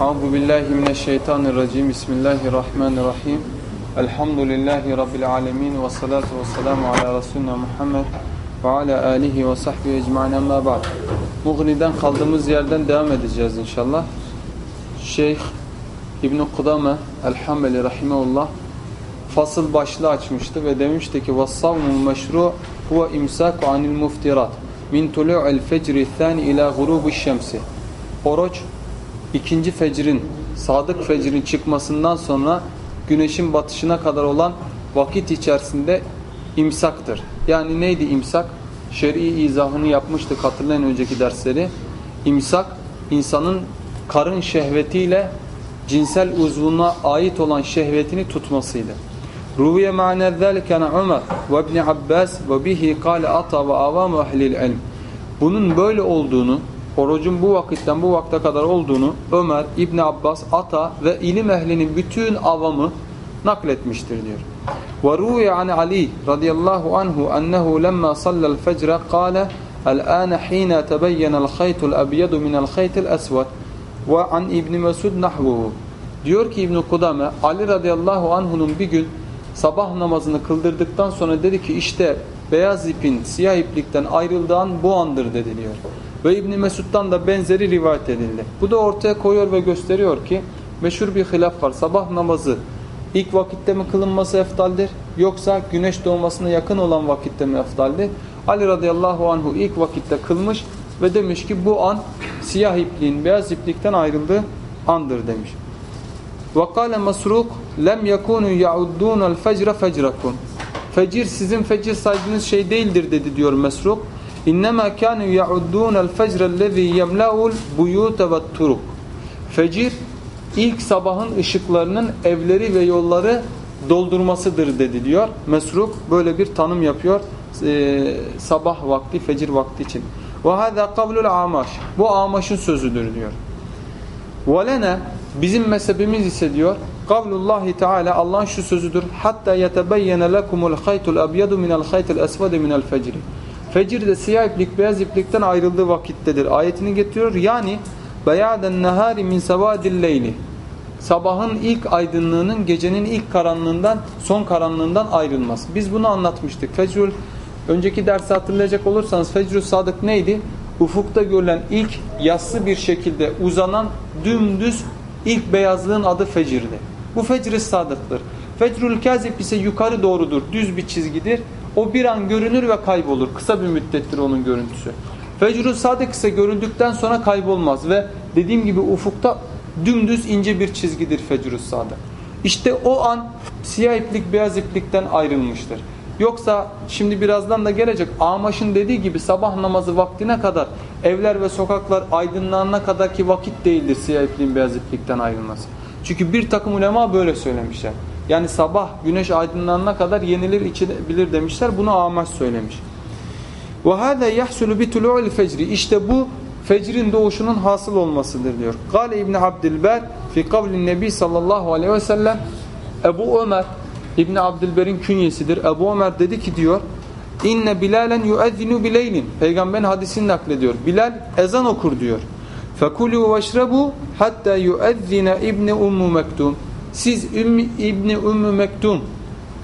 Euzu billahi mineşşeytanirracim. Bismillahirrahmanirrahim. Elhamdülillahi rabbil alamin ve salatu vesselamu ala resulina Muhammed ve ala alihi ve sahbihi ecmaîn. Amma ba'd. Mughni'den kaldığımız yerden devam edeceğiz inşallah. Şeyh İbn Kudame el-Hambeli rahimehullah fasıl başlığı açmıştı ve demişti ki "Vas-savmu meşru huve imsaku anil muftirat min tulu'il fecri thani ila gurubi'ş şemsi." Oruç ikinci fecrin, sadık fecrin çıkmasından sonra güneşin batışına kadar olan vakit içerisinde imsaktır. Yani neydi imsak? Şer'i izahını yapmıştık hatırlayın önceki dersleri. İmsak insanın karın şehvetiyle cinsel uzvuna ait olan şehvetini tutmasıydı. Ruviye ma'ne zâlike Ömer ve İbni Abbas ve bihi kâle ata ve avamu ehlil ilm. Bunun böyle olduğunu orucun bu vakitten bu vakte kadar olduğunu Ömer, İbn Abbas, Ata ve ilim ehlinin bütün avamı nakletmiştir diyor. وروي عن علي رضي الله عنه أنه لما صلى الفجر قال الآن حين تبين الخيط الأبيض من الخيط الأسود وعن İbn Mesud nahvuhu diyor ki İbn Kudame Ali radıyallahu anhu'nun bir gün sabah namazını kıldırdıktan sonra dedi ki işte beyaz ipin siyah iplikten ayrıldığın bu andır dedi diyor. Ve İbn Mesud'dan da benzeri rivayet edildi. Bu da ortaya koyuyor ve gösteriyor ki meşhur bir hilaf var. Sabah namazı ilk vakitte mi kılınması eftaldir yoksa güneş doğmasına yakın olan vakitte mi eftaldir? Ali radıyallahu anhu ilk vakitte kılmış ve demiş ki bu an siyah ipliğin beyaz iplikten ayrıldığı andır demiş. وَقَالَ مَسْرُوقُ لَمْ يَكُونُوا يَعُدُّونَ الْفَجْرَ فَجْرَكُمْ Fecir sizin fecir saydığınız şey değildir dedi diyor Mesruk. İnnemâ kânû ya'uddûnel fecrellezî yemlâul buyûte ve turuk. Fecir ilk sabahın ışıklarının evleri ve yolları doldurmasıdır dedi diyor. Mesruk böyle bir tanım yapıyor e, sabah vakti, fecir vakti için. Ve hâzâ kavlul amaş. Bu amaşın sözüdür diyor. Ve bizim mezhebimiz ise diyor Kavlullahi Teala Allah'ın şu sözüdür. Hatta yetebeyyene lekumul haytul abyadu minel haytil esvedi minel fecri. Fecir de siyah iplik beyaz iplikten ayrıldığı vakittedir. Ayetini getiriyor. Yani beyaden nehari min sevadil leyli. Sabahın ilk aydınlığının gecenin ilk karanlığından son karanlığından ayrılmaz. Biz bunu anlatmıştık. Fecrül önceki dersi hatırlayacak olursanız Fecrül Sadık neydi? Ufukta görülen ilk yassı bir şekilde uzanan dümdüz ilk beyazlığın adı fecirdi. Bu fecr-i sadıktır. Fecrül kazip ise yukarı doğrudur. Düz bir çizgidir. O bir an görünür ve kaybolur. Kısa bir müddettir onun görüntüsü. Fecrü sadık ise görüldükten sonra kaybolmaz ve dediğim gibi ufukta dümdüz ince bir çizgidir fecrü sadık. İşte o an siyah iplik beyaz iplikten ayrılmıştır. Yoksa şimdi birazdan da gelecek Amaş'ın dediği gibi sabah namazı vaktine kadar evler ve sokaklar aydınlanana kadar ki vakit değildir siyah ipliğin beyaz iplikten ayrılması. Çünkü bir takım ulema böyle söylemişler. Yani sabah güneş aydınlanana kadar yenilir içilebilir demişler. Bunu Amaş söylemiş. وَهَذَا يَحْسُلُ بِتُلُعِ الْفَجْرِ İşte bu fecrin doğuşunun hasıl olmasıdır diyor. Gale İbni Abdilber fi kavlin nebi sallallahu aleyhi ve sellem Ebu Ömer İbni Abdilber'in künyesidir. Ebu Ömer dedi ki diyor İnne Bilalen yuezzinu bileylin Peygamberin hadisini naklediyor. Bilal ezan okur diyor. Fekulu veşrebu hatta yuezzine İbni Ummu Mektum siz Ümmü, İbni Ümmü Mektum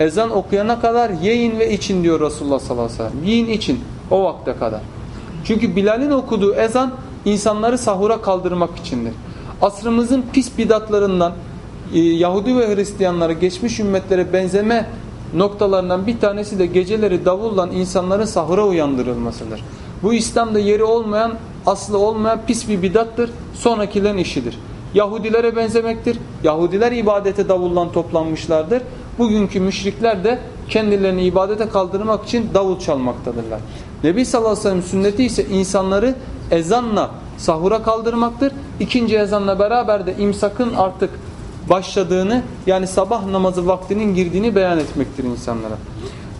ezan okuyana kadar yiyin ve için diyor Resulullah sallallahu aleyhi ve sellem. Yiyin için o vakte kadar. Çünkü Bilal'in okuduğu ezan insanları sahura kaldırmak içindir. Asrımızın pis bidatlarından e, Yahudi ve Hristiyanlara geçmiş ümmetlere benzeme noktalarından bir tanesi de geceleri davulla insanların sahura uyandırılmasıdır. Bu İslam'da yeri olmayan, aslı olmayan pis bir bidattır. Sonrakilerin işidir. Yahudilere benzemektir. Yahudiler ibadete davullan toplanmışlardır. Bugünkü müşrikler de kendilerini ibadete kaldırmak için davul çalmaktadırlar. Nebi sallallahu aleyhi ve sellem sünneti ise insanları ezanla sahura kaldırmaktır. İkinci ezanla beraber de imsakın artık başladığını yani sabah namazı vaktinin girdiğini beyan etmektir insanlara.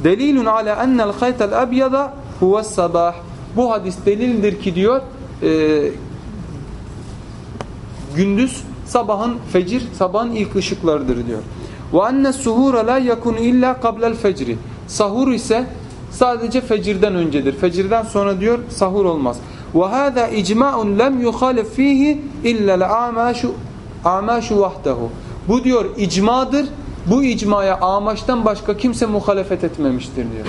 Delilun ala ennel haytel abyada huves sabah. Bu hadis delildir ki diyor e, gündüz sabahın fecir sabahın ilk ışıklarıdır diyor. Ve enne suhura la yakunu illa qabla'l fecri. Sahur ise sadece fecirden öncedir. Fecirden sonra diyor sahur olmaz. Ve hâzâ icma'un lem yuhalif fihi illa'l amaşu amaşu vahdehu. Bu diyor icmadır. Bu icmaya amaçtan başka kimse muhalefet etmemiştir diyor.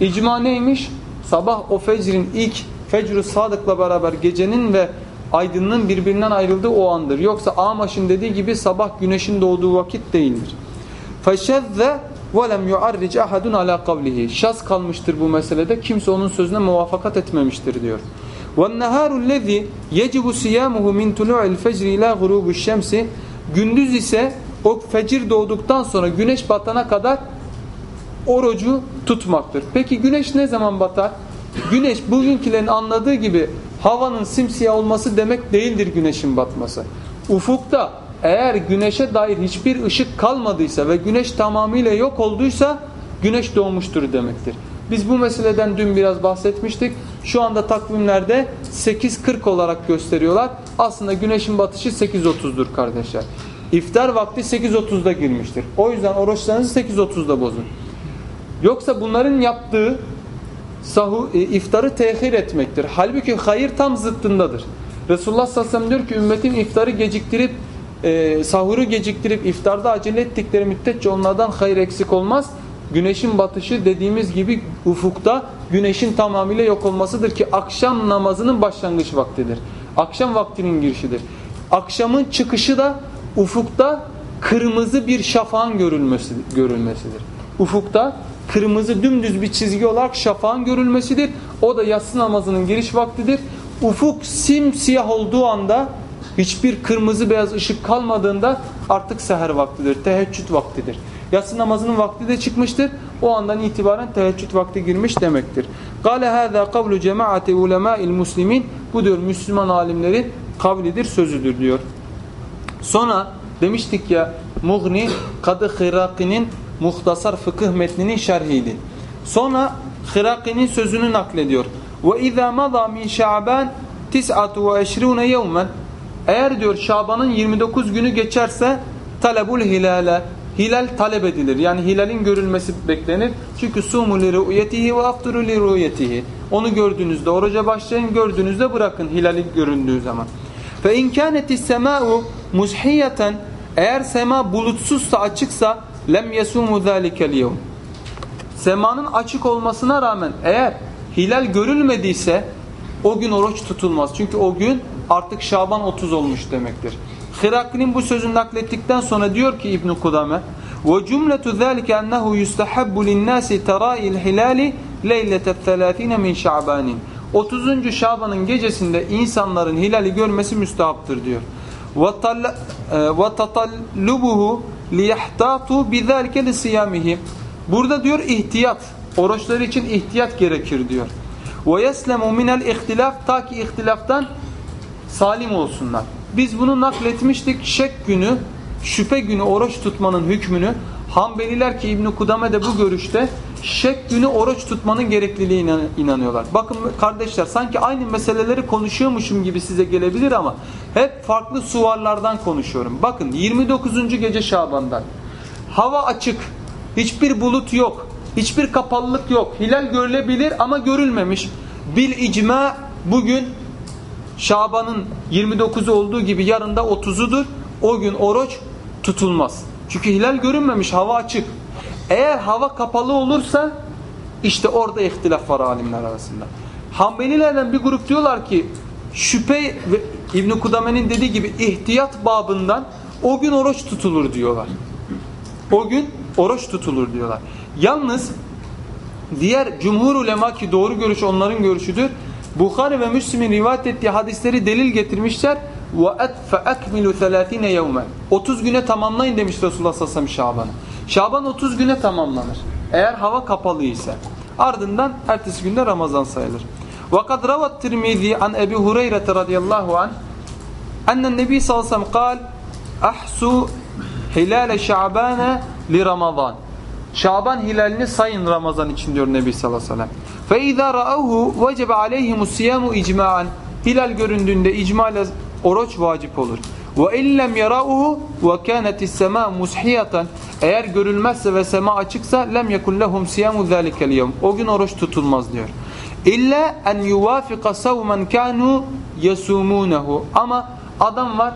İcma neymiş? Sabah o fecrin ilk fecr sadıkla beraber gecenin ve aydınlığın birbirinden ayrıldığı o andır. Yoksa amaşın dediği gibi sabah güneşin doğduğu vakit değildir. فَشَذَّ وَلَمْ يُعَرِّجْ اَحَدٌ عَلَى قَوْلِهِ Şaz kalmıştır bu meselede. Kimse onun sözüne muvaffakat etmemiştir diyor. وَالنَّهَارُ الَّذ۪ي يَجِبُ سِيَامُهُ مِنْ طُلُوعِ الْفَجْرِ اِلٰى غُرُوبُ الشَّمْسِ Gündüz ise o fecir doğduktan sonra güneş batana kadar orucu tutmaktır. Peki güneş ne zaman batar? Güneş bugünkülerin anladığı gibi havanın simsiyah olması demek değildir güneşin batması. Ufukta eğer güneşe dair hiçbir ışık kalmadıysa ve güneş tamamıyla yok olduysa güneş doğmuştur demektir. Biz bu meseleden dün biraz bahsetmiştik. Şu anda takvimlerde 8.40 olarak gösteriyorlar. Aslında güneşin batışı 8.30'dur kardeşler. İftar vakti 8.30'da girmiştir. O yüzden oruçlarınızı 8.30'da bozun. Yoksa bunların yaptığı sahu, e, iftarı tehir etmektir. Halbuki hayır tam zıttındadır. Resulullah sallallahu aleyhi ve sellem diyor ki ümmetin iftarı geciktirip e, sahuru geciktirip iftarda acele ettikleri müddetçe onlardan hayır eksik olmaz. Güneşin batışı dediğimiz gibi ufukta güneşin tamamıyla yok olmasıdır ki akşam namazının başlangıç vaktidir. Akşam vaktinin girişidir. Akşamın çıkışı da ufukta kırmızı bir şafağın görülmesi, görülmesidir. Ufukta kırmızı dümdüz bir çizgi olarak şafağın görülmesidir. O da yatsı namazının giriş vaktidir. Ufuk simsiyah olduğu anda hiçbir kırmızı beyaz ışık kalmadığında artık seher vaktidir, teheccüd vaktidir. Yatsı namazının vakti de çıkmıştır. O andan itibaren teheccüd vakti girmiş demektir. Kale hâzâ kavlu cemaati ulemâil muslimin. Bu diyor Müslüman alimlerin kavlidir, sözüdür diyor. Sonra demiştik ya Mughni Kadı Hiraki'nin muhtasar fıkıh metninin şerhiydi. Sonra Hiraki'nin sözünü naklediyor. Ve izâ mazâ min şa'ban tis'atu ve eşrûne yevmen eğer diyor Şaban'ın 29 günü geçerse talebul hilale hilal talep edilir. Yani hilalin görülmesi beklenir. Çünkü sumu li ru'yetihi ve afturu li ru'yetihi. Onu gördüğünüzde oruca başlayın, gördüğünüzde bırakın hilali göründüğü zaman. Fe in kânetis semâ'u muzhiyeten eğer sema bulutsuzsa açıksa lem yesumu zâlikel yevm. Semanın açık olmasına rağmen eğer hilal görülmediyse o gün oruç tutulmaz. Çünkü o gün artık Şaban 30 olmuş demektir. Hirakli'nin bu sözünü naklettikten sonra diyor ki İbn Kudame ve cumletu zalike ennehu yustahabbu lin-nasi tara'il hilali leylete't-30 min Şabanin. 30. Şaban'ın gecesinde insanların hilali görmesi müstahaptır diyor. Ve tatallubuhu liyahtatu bizalike lisiyamihi. Burada diyor ihtiyat, oruçları için ihtiyat gerekir diyor. Ve yeslemu minel ihtilaf ta ki ihtilaftan salim olsunlar. Biz bunu nakletmiştik. Şek günü, şüphe günü oruç tutmanın hükmünü Hanbeliler ki İbn Kudame de bu görüşte şek günü oruç tutmanın gerekliliğine inanıyorlar. Bakın kardeşler sanki aynı meseleleri konuşuyormuşum gibi size gelebilir ama hep farklı suvarlardan konuşuyorum. Bakın 29. gece Şaban'dan. Hava açık. Hiçbir bulut yok. Hiçbir kapalılık yok. Hilal görülebilir ama görülmemiş. Bil icma bugün Şaban'ın 29'u olduğu gibi yarın da 30'udur. O gün oruç tutulmaz. Çünkü hilal görünmemiş, hava açık. Eğer hava kapalı olursa işte orada ihtilaf var alimler arasında. Hanbelilerden bir grup diyorlar ki şüphe ve İbn Kudame'nin dediği gibi ihtiyat babından o gün oruç tutulur diyorlar. O gün oruç tutulur diyorlar. Yalnız diğer cumhur ulema ki doğru görüş onların görüşüdür. Bukhari ve Müslim'in rivayet ettiği hadisleri delil getirmişler. Ve etfe ekmilu 30 30 güne tamamlayın demiş Resulullah sallallahu Şaban'ı. Şaban 30 güne tamamlanır. Eğer hava kapalı ise. Ardından ertesi günde Ramazan sayılır. وَقَدْ رَوَى التِّرْمِذِي عَنْ اَبِي هُرَيْرَةَ رَضِيَ اللّٰهُ عَنْهِ اَنَّ النَّبِي sallallahu aleyhi ve sellem قال اَحْسُوا هِلَالَ شَعْبَانَ لِرَمَضَانِ Şaban hilalini sayın Ramazan için diyor Nebi sallallahu aleyhi ve sellem. فَاِذَا رَأَوْهُ وَجَبَ عَلَيْهِمُ السِّيَامُ اِجْمَاً Hilal göründüğünde icma ile oruç vacip olur. Ve illem yarauhu ve kanetis sema mushiyatan eğer görülmezse ve sema açıksa lem yekun lehum siyamu zalikel yevm. O gün oruç tutulmaz diyor. İlla en yuvafika savmen kanu yasumunehu. Ama adam var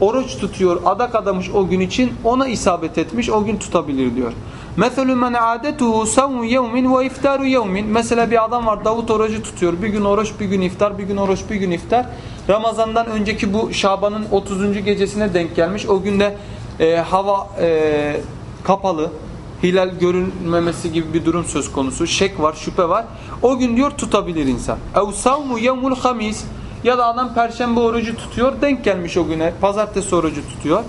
oruç tutuyor, adak adamış o gün için ona isabet etmiş, o gün tutabilir diyor. Mesela men adetuhu savmu yevmin ve iftaru yevmin. Mesela bir adam var Davut orucu tutuyor. Bir gün oruç, bir gün iftar, bir gün oruç, bir gün iftar. Ramazandan önceki bu Şaban'ın 30. gecesine denk gelmiş. O günde e, hava e, kapalı, hilal görünmemesi gibi bir durum söz konusu. Şek var, şüphe var. O gün diyor tutabilir insan. Ev savmu yevmul hamis. Ya da adam perşembe orucu tutuyor, denk gelmiş o güne. Pazartesi orucu tutuyor.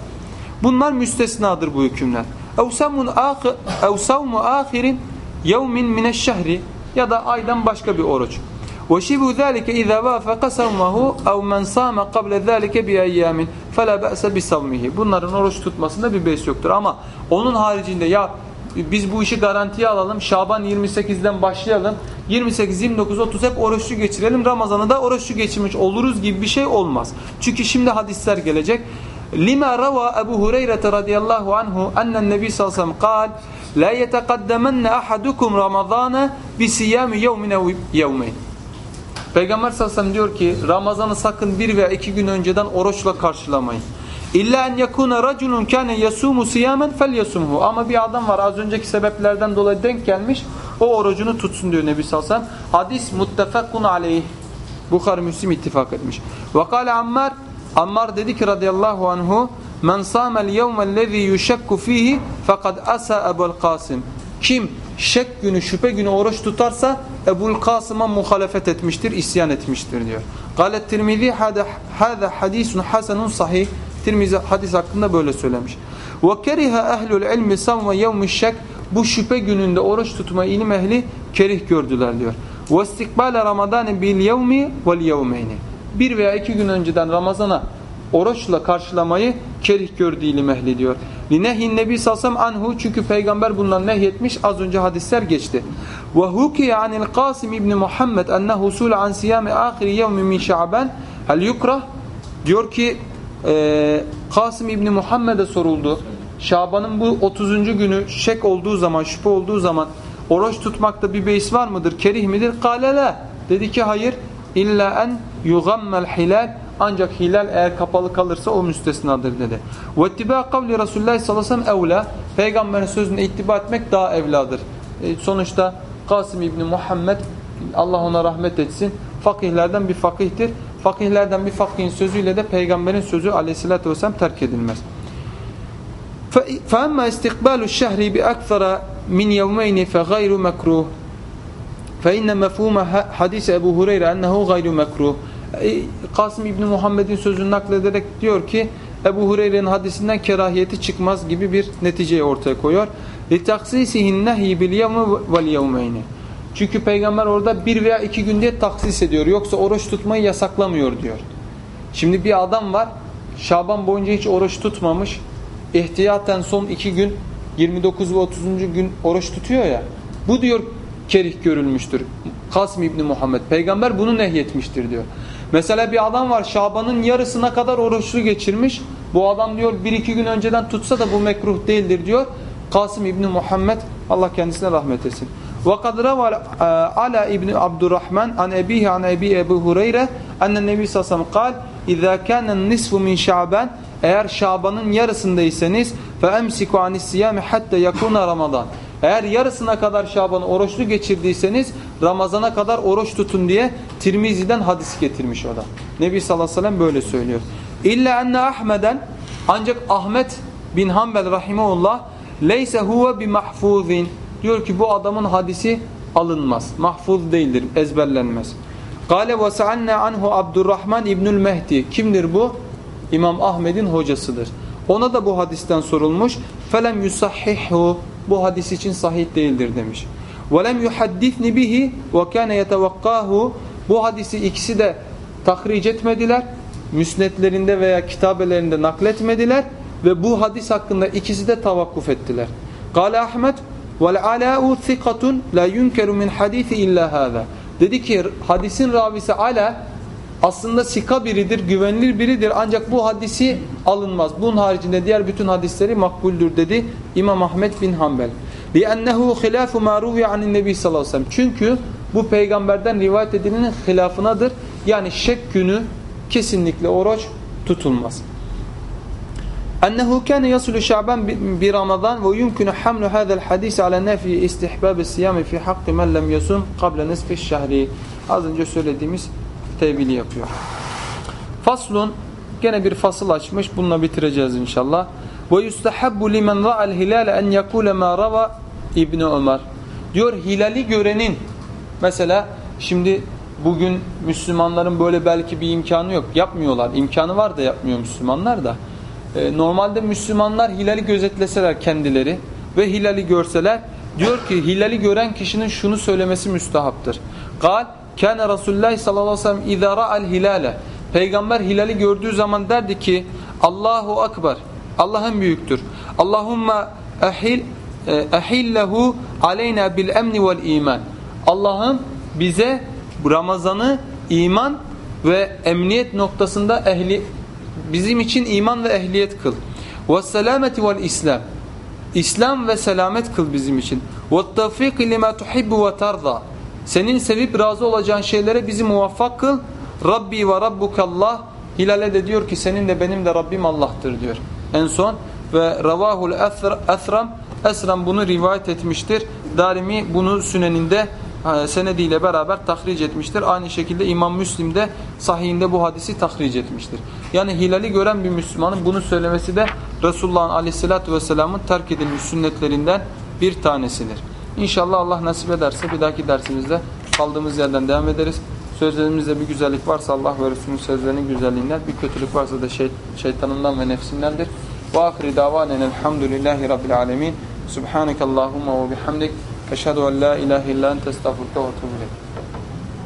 Bunlar müstesnadır bu hükümler ev savmun ahir ev savmu ahirin yevmin mineşşehri ya da aydan başka bir oruç. Ve şibu zâlike izâ vâfeqa savmahu ev men sâme kable zâlike bi eyyâmin fela be'se bi savmihi. Bunların oruç tutmasında bir beys yoktur ama onun haricinde ya biz bu işi garantiye alalım. Şaban 28'den başlayalım. 28, 29, 30 hep oruçlu geçirelim. Ramazan'ı da oruçlu geçirmiş oluruz gibi bir şey olmaz. Çünkü şimdi hadisler gelecek. Lima rava Ebu Hureyre radıyallahu anhu annen nebi sallallahu aleyhi ve sellem kal La yeteqaddemenne ahadukum Ramazana bi siyami yevmine yevmeyn. Peygamber sallallahu aleyhi ve sellem diyor ki Ramazan'ı sakın bir veya iki gün önceden oruçla karşılamayın. İlla en yekuna raculun kâne yasumu siyamen fel yasumhu. Ama bir adam var az önceki sebeplerden dolayı denk gelmiş. O orucunu tutsun diyor Nebi sallallahu aleyhi ve sellem. Hadis muttefakun aleyh. Bukhari Müslim ittifak etmiş. Ve kâle Ammar Ammar dedi ki radıyallahu anhu Men sâmel yevmellezî yuşekku fîhi fekad asa Ebul Kasım. Kim şek günü, şüphe günü oruç tutarsa Ebul Kasım'a muhalefet etmiştir, isyan etmiştir diyor. Galet Tirmizi hâzâ hadisun hasenun sahih. Tirmizi hadis hakkında böyle söylemiş. Ve keriha ehlul ilmi savme yevmiş şek. Bu şüphe gününde oruç tutma ilim ehli kerih gördüler diyor. Ve istikbale Ramazan bil yevmi vel yevmeyni bir veya iki gün önceden Ramazan'a oruçla karşılamayı kerih gördüğü ilim ehli diyor. Linehin Nebi salsam anhu çünkü peygamber bundan nehyetmiş az önce hadisler geçti. Ve hukiye anil Qasim ibn Muhammed enne husul an siyami ahiri yevmi min şa'ban hel yukrah diyor ki e, Kasım ibn Muhammed'e soruldu. Şaban'ın bu 30. günü şek olduğu zaman, şüphe olduğu zaman oruç tutmakta bir beis var mıdır? Kerih midir? Kale Dedi ki hayır. İlla en yugammel hilal ancak hilal eğer kapalı kalırsa o müstesnadır dedi. Ve ittiba kavli Resulullah sallallahu aleyhi ve sellem evla. Peygamberin sözüne ittiba etmek daha evladır. E, sonuçta Kasım İbni Muhammed Allah ona rahmet etsin. Fakihlerden bir fakihtir. Fakihlerden bir fakihin sözüyle de peygamberin sözü aleyhissalatü vesselam terk edilmez. فَأَمَّا اِسْتِقْبَالُ الشَّهْرِ بِأَكْثَرَ مِنْ يَوْمَيْنِ فَغَيْرُ مَكْرُوهِ فَاِنَّ مَفْهُومَ حديث Ebu Hureyre ennehu gayru mekruh. Kasım İbni Muhammed'in sözünü naklederek diyor ki Ebu Hureyre'nin hadisinden kerahiyeti çıkmaz gibi bir neticeyi ortaya koyuyor. لِتَقْسِيسِهِ النَّهِي بِالْيَوْمِ وَالْيَوْمَيْنِ Çünkü peygamber orada bir veya iki gün diye taksis ediyor. Yoksa oruç tutmayı yasaklamıyor diyor. Şimdi bir adam var Şaban boyunca hiç oruç tutmamış. İhtiyaten son iki gün 29 ve 30. gün oruç tutuyor ya. Bu diyor kerih görülmüştür. Kasım İbni Muhammed. Peygamber bunu nehyetmiştir diyor. Mesela bir adam var Şaban'ın yarısına kadar oruçlu geçirmiş. Bu adam diyor bir iki gün önceden tutsa da bu mekruh değildir diyor. Kasım İbni Muhammed Allah kendisine rahmet etsin. وقد روى على ابن عبد الرحمن عن أبيه عن أبي أبي هريرة أن النبي صلى الله عليه وسلم قال إذا كان النصف من شعبان eğer Şaban'ın yarısındaysanız فَاَمْسِكُ عَنِ السِّيَامِ حَتَّى يَكُونَ رَمَضَانِ eğer yarısına kadar Şaban'ı oruçlu geçirdiyseniz Ramazan'a kadar oruç tutun diye Tirmizi'den hadis getirmiş o da. Nebi sallallahu aleyhi ve sellem böyle söylüyor. İlla enne Ahmeden ancak Ahmet bin Hanbel rahimeullah leyse huve bi mahfuzin diyor ki bu adamın hadisi alınmaz. Mahfuz değildir, ezberlenmez. Kale ve sa'anna anhu Abdurrahman İbnül Mehdi. Kimdir bu? İmam Ahmed'in hocasıdır. Ona da bu hadisten sorulmuş. Felem yusahhihu bu hadis için sahih değildir demiş. وَلَمْ يُحَدِّثْنِ بِهِ وَكَانَ يَتَوَقَّاهُ Bu hadisi ikisi de tahric etmediler. Müsnetlerinde veya kitabelerinde nakletmediler. Ve bu hadis hakkında ikisi de tavakkuf ettiler. قال Ahmet وَالْعَلَاءُ ثِقَةٌ لَا يُنْكَرُ مِنْ حَدِيثِ اِلَّا هَذَا Dedi ki hadisin ravisi Ala aslında sika biridir, güvenilir biridir ancak bu hadisi alınmaz. Bunun haricinde diğer bütün hadisleri makbuldür dedi İmam Ahmet bin Hanbel. لِأَنَّهُ خِلَافُ مَا رُوِيَ عَنِ النَّبِي sallallahu aleyhi ve sellem. Çünkü bu peygamberden rivayet edilenin hilafınadır. Yani şek günü kesinlikle oruç tutulmaz. أنه كان يصل شعبان برمضان ويمكن حمل هذا الحديث على نفي استحباب الصيام في حق من لم يصم قبل نصف الشهر Az önce söylediğimiz tevili yapıyor. Faslun gene bir fasıl açmış. Bununla bitireceğiz inşallah. Ve yustahabbu limen ra'al hilale en yekule ma rava İbni Ömer. Diyor hilali görenin mesela şimdi bugün Müslümanların böyle belki bir imkanı yok. Yapmıyorlar. İmkanı var da yapmıyor Müslümanlar da. Ee, normalde Müslümanlar hilali gözetleseler kendileri ve hilali görseler diyor ki hilali gören kişinin şunu söylemesi müstahaptır. Gal Kâne Resulullah sallallahu aleyhi ve sellem izâ ra'al Peygamber hilali gördüğü zaman derdi ki Allahu Akbar Allah'ın büyüktür. Allahumma ahil ehillehu aleyna bil emni vel iman. Allah'ım bize Ramazan'ı iman ve emniyet noktasında ehli bizim için iman ve ehliyet kıl. Ve selameti vel islam. İslam ve selamet kıl bizim için. Ve tevfik lima tuhibbu ve tarda. Senin sevip razı olacağın şeylere bizi muvaffak kıl. Rabbi ve rabbukallah. Hilal'e de diyor ki senin de benim de Rabbim Allah'tır diyor. En son ve ravahul esram Esram bunu rivayet etmiştir. Darimi bunu süneninde e, senediyle beraber tahric etmiştir. Aynı şekilde İmam Müslim de sahihinde bu hadisi tahric etmiştir. Yani hilali gören bir Müslümanın bunu söylemesi de Resulullah'ın aleyhissalatü vesselamın terk edilmiş sünnetlerinden bir tanesidir. İnşallah Allah nasip ederse bir dahaki dersimizde kaldığımız yerden devam ederiz. Sözlerimizde bir güzellik varsa Allah ve Resulünün sözlerinin güzelliğinden, bir kötülük varsa da şey, şeytanından ve nefsindendir. Ve ahri davanen elhamdülillahi rabbil alemin. Subhanakallahumma ve bihamdik. Eşhedü en la ilahe illa ente estağfurke ve